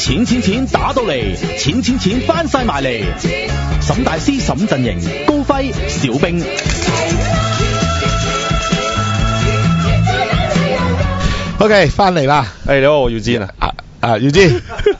钱钱钱打到嚟，钱钱钱翻晒埋嚟。沈大师、沈阵營高辉、小兵。OK，翻嚟啦。哎，你好，我玉坚啊，啊，